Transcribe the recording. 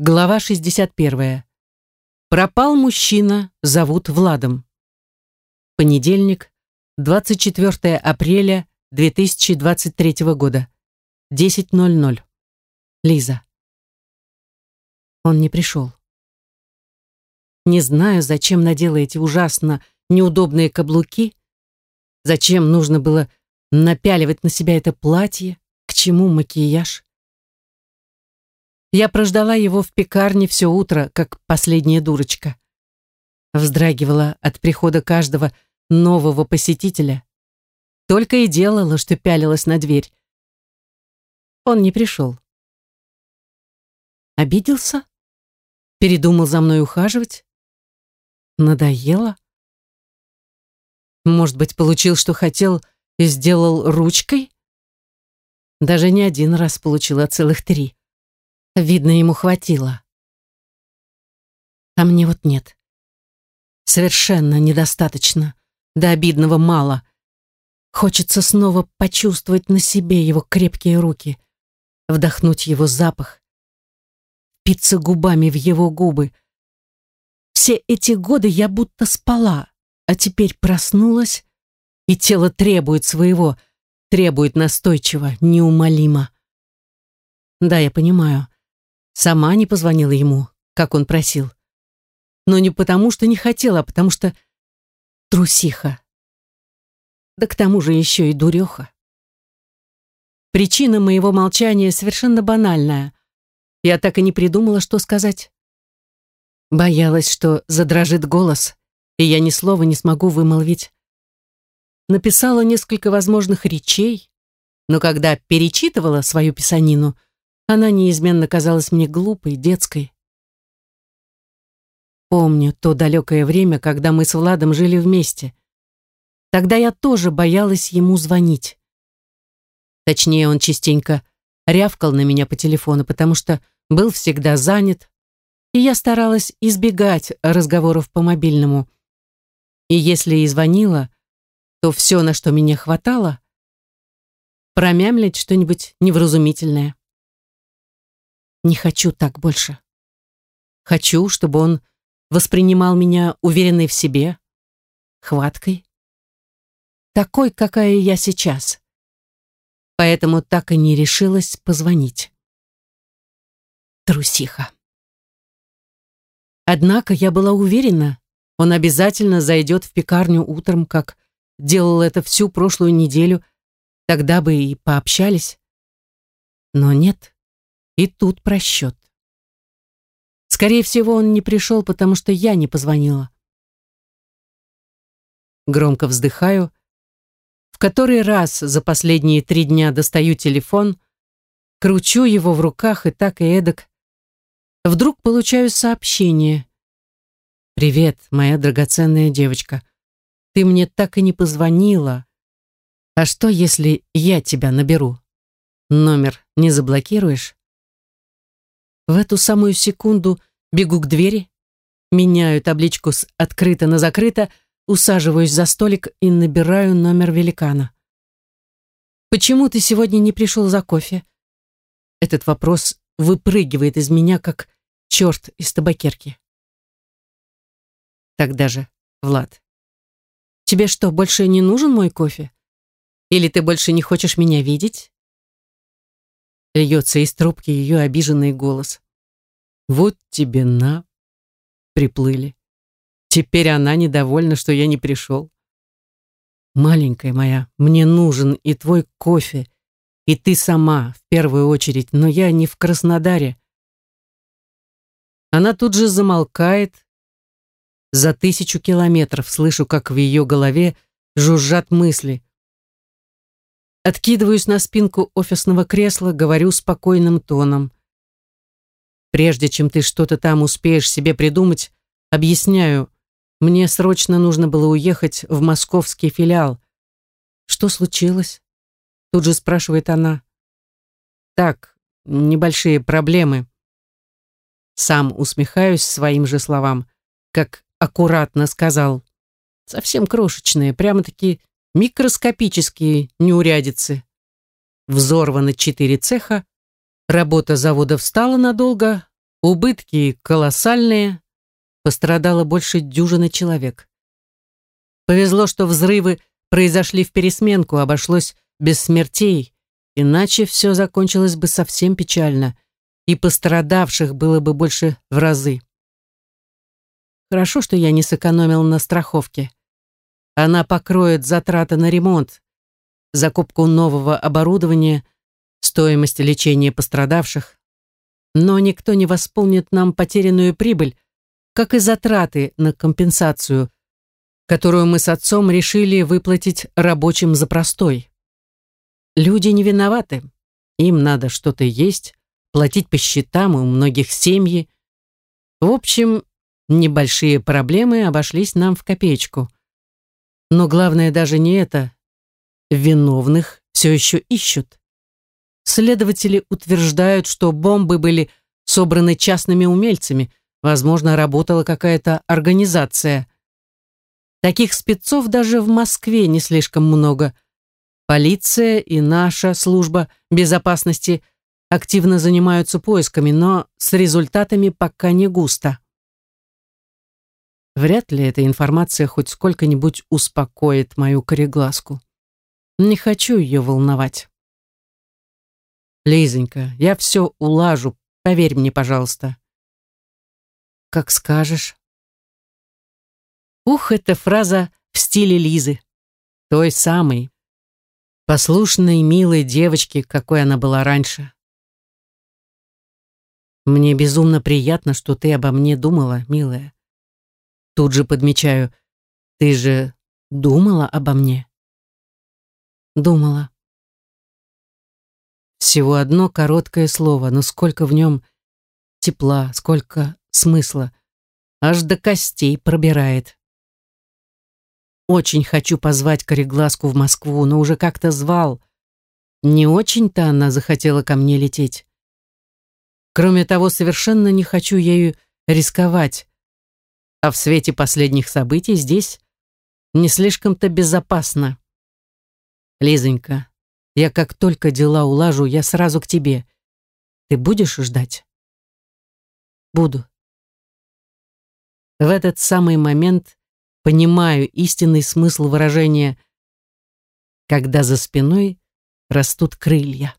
Глава 61. Пропал мужчина, зовут Владом. Понедельник, 24 апреля 2023 года. 10.00. Лиза. Он не пришел. Не знаю, зачем надела эти ужасно неудобные каблуки, зачем нужно было напяливать на себя это платье, к чему макияж. Я прождала его в пекарне все утро, как последняя дурочка. Вздрагивала от прихода каждого нового посетителя. Только и делала, что пялилась на дверь. Он не пришел. Обиделся? Передумал за мной ухаживать? Надоело? Может быть, получил, что хотел, и сделал ручкой? Даже не один раз получил, а целых три. Видно, ему хватило. А мне вот нет. Совершенно недостаточно. До обидного мало. Хочется снова почувствовать на себе его крепкие руки, вдохнуть его запах, впиться губами в его губы. Все эти годы я будто спала, а теперь проснулась, и тело требует своего, требует настойчиво, неумолимо. Да, я понимаю. Сама не позвонила ему, как он просил. Но не потому, что не хотела, а потому что трусиха. Да к тому же еще и дуреха. Причина моего молчания совершенно банальная. Я так и не придумала, что сказать. Боялась, что задрожит голос, и я ни слова не смогу вымолвить. Написала несколько возможных речей, но когда перечитывала свою писанину, она неизменно казалась мне глупой, детской. Помню то далекое время, когда мы с Владом жили вместе. Тогда я тоже боялась ему звонить. Точнее, он частенько рявкал на меня по телефону, потому что был всегда занят, и я старалась избегать разговоров по мобильному. И если и звонила, то все, на что меня хватало, промямлить что-нибудь невразумительное. Не хочу так больше. Хочу, чтобы он воспринимал меня уверенной в себе, хваткой, такой, какая я сейчас. Поэтому так и не решилась позвонить. Трусиха. Однако я была уверена, он обязательно зайдет в пекарню утром, как делал это всю прошлую неделю, тогда бы и пообщались. Но нет. И тут просчет. Скорее всего, он не пришел, потому что я не позвонила. Громко вздыхаю. В который раз за последние три дня достаю телефон, кручу его в руках и так и эдак. Вдруг получаю сообщение. «Привет, моя драгоценная девочка. Ты мне так и не позвонила. А что, если я тебя наберу? Номер не заблокируешь?» В эту самую секунду бегу к двери, меняю табличку с «открыто» на «закрыто», усаживаюсь за столик и набираю номер великана. «Почему ты сегодня не пришел за кофе?» Этот вопрос выпрыгивает из меня, как черт из табакерки. Тогда же, Влад, тебе что, больше не нужен мой кофе? Или ты больше не хочешь меня видеть? Льется из трубки ее обиженный голос. «Вот тебе на!» Приплыли. Теперь она недовольна, что я не пришел. «Маленькая моя, мне нужен и твой кофе, и ты сама, в первую очередь, но я не в Краснодаре». Она тут же замолкает. За тысячу километров слышу, как в ее голове жужжат мысли. Откидываюсь на спинку офисного кресла, говорю спокойным тоном. Прежде чем ты что-то там успеешь себе придумать, объясняю, мне срочно нужно было уехать в московский филиал. Что случилось? Тут же спрашивает она. Так, небольшие проблемы. Сам усмехаюсь своим же словам, как аккуратно сказал. Совсем крошечные, прямо-таки микроскопические неурядицы. Взорвано четыре цеха, работа завода встала надолго, Убытки колоссальные, пострадало больше дюжины человек. Повезло, что взрывы произошли в пересменку, обошлось без смертей, иначе все закончилось бы совсем печально, и пострадавших было бы больше в разы. Хорошо, что я не сэкономил на страховке. Она покроет затраты на ремонт, закупку нового оборудования, стоимость лечения пострадавших, но никто не восполнит нам потерянную прибыль, как и затраты на компенсацию, которую мы с отцом решили выплатить рабочим за простой. Люди не виноваты. Им надо что-то есть, платить по счетам, у многих семьи. В общем, небольшие проблемы обошлись нам в копеечку. Но главное даже не это. Виновных все еще ищут. Следователи утверждают, что бомбы были собраны частными умельцами, возможно, работала какая-то организация. Таких спецов даже в Москве не слишком много. Полиция и наша служба безопасности активно занимаются поисками, но с результатами пока не густо. Вряд ли эта информация хоть сколько-нибудь успокоит мою кореглазку. Не хочу ее волновать. Лизонька, я все улажу, поверь мне, пожалуйста. Как скажешь. Ух, эта фраза в стиле Лизы. Той самой. Послушной, милой девочки, какой она была раньше. Мне безумно приятно, что ты обо мне думала, милая. Тут же подмечаю, ты же думала обо мне? Думала. Всего одно короткое слово, но сколько в нем тепла, сколько смысла. Аж до костей пробирает. Очень хочу позвать Кореглазку в Москву, но уже как-то звал. Не очень-то она захотела ко мне лететь. Кроме того, совершенно не хочу ею рисковать. А в свете последних событий здесь не слишком-то безопасно. Лизонька, я как только дела улажу, я сразу к тебе. Ты будешь ждать? Буду. В этот самый момент понимаю истинный смысл выражения «когда за спиной растут крылья».